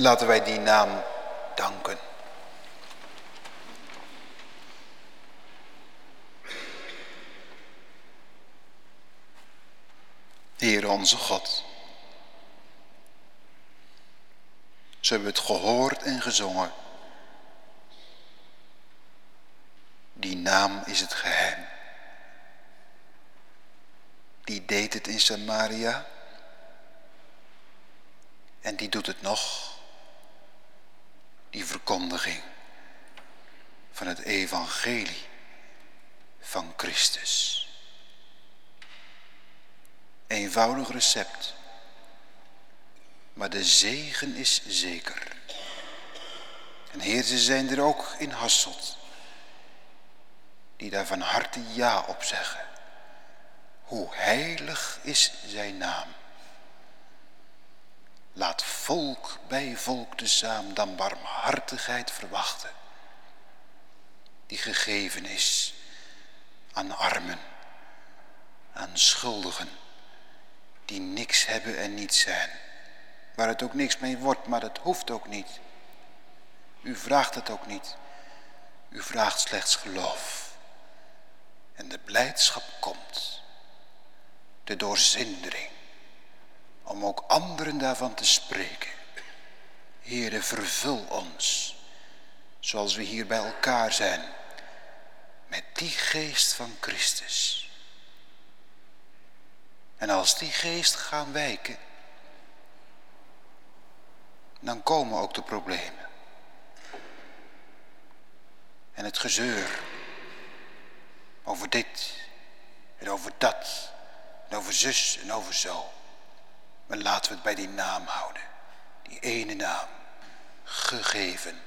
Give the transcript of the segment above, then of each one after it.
Laten wij die naam danken. Heer onze God. Ze hebben het gehoord en gezongen. Die naam is het geheim. Die deed het in Samaria. En die doet het nog. Die verkondiging van het evangelie van Christus. Eenvoudig recept. Maar de zegen is zeker. En Heer, ze zijn er ook in Hasselt. Die daar van harte ja op zeggen. Hoe heilig is zijn naam. Laat volk bij volk tezamen dan barmhartigheid verwachten. Die gegeven is aan armen, aan schuldigen die niks hebben en niet zijn. Waar het ook niks mee wordt, maar dat hoeft ook niet. U vraagt het ook niet. U vraagt slechts geloof. En de blijdschap komt. De doorzindering. Om ook anderen daarvan te spreken. Heere, vervul ons. Zoals we hier bij elkaar zijn. Met die geest van Christus. En als die geest gaan wijken, dan komen ook de problemen. En het gezeur over dit en over dat en over zus en over zo. Maar laten we het bij die naam houden. Die ene naam, gegeven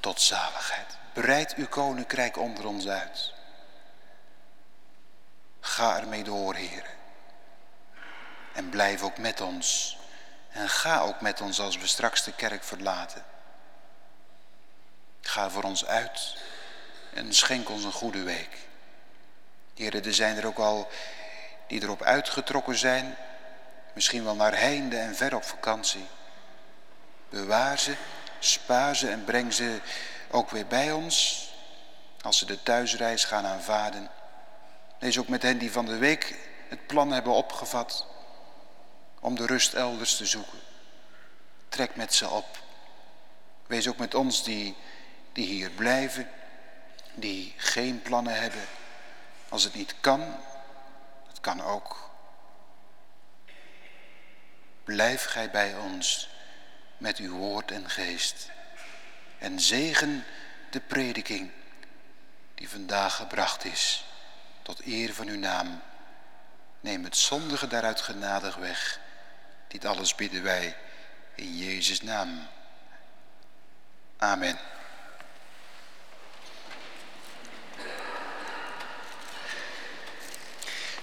tot zaligheid. Breid uw koninkrijk onder ons uit. Ga ermee door, heren. En blijf ook met ons. En ga ook met ons als we straks de kerk verlaten. Ga voor ons uit en schenk ons een goede week. Heren, er zijn er ook al die erop uitgetrokken zijn. Misschien wel naar heinde en ver op vakantie. Bewaar ze, spaar ze en breng ze ook weer bij ons. Als ze de thuisreis gaan aanvaarden. Lees ook met hen die van de week het plan hebben opgevat om de rust elders te zoeken. Trek met ze op. Wees ook met ons die, die hier blijven, die geen plannen hebben. Als het niet kan, het kan ook. Blijf gij bij ons met uw woord en geest. En zegen de prediking die vandaag gebracht is tot eer van uw naam. Neem het zondige daaruit genadig weg dit alles bidden wij in Jezus' naam. Amen.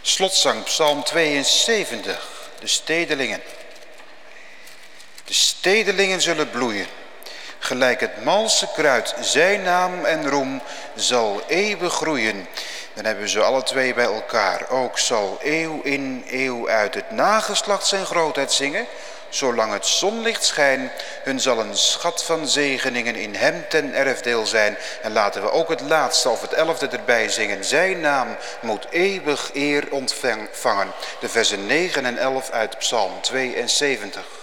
Slotzang, Psalm 72, de stedelingen. De stedelingen zullen bloeien, gelijk het malse kruid, zijn naam en roem zal eeuwig groeien. Dan hebben ze alle twee bij elkaar. Ook zal eeuw in eeuw uit het nageslacht zijn grootheid zingen. Zolang het zonlicht schijnt, hun zal een schat van zegeningen in hem ten erfdeel zijn. En laten we ook het laatste of het elfde erbij zingen. Zijn naam moet eeuwig eer ontvangen. De versen 9 en 11 uit Psalm 72.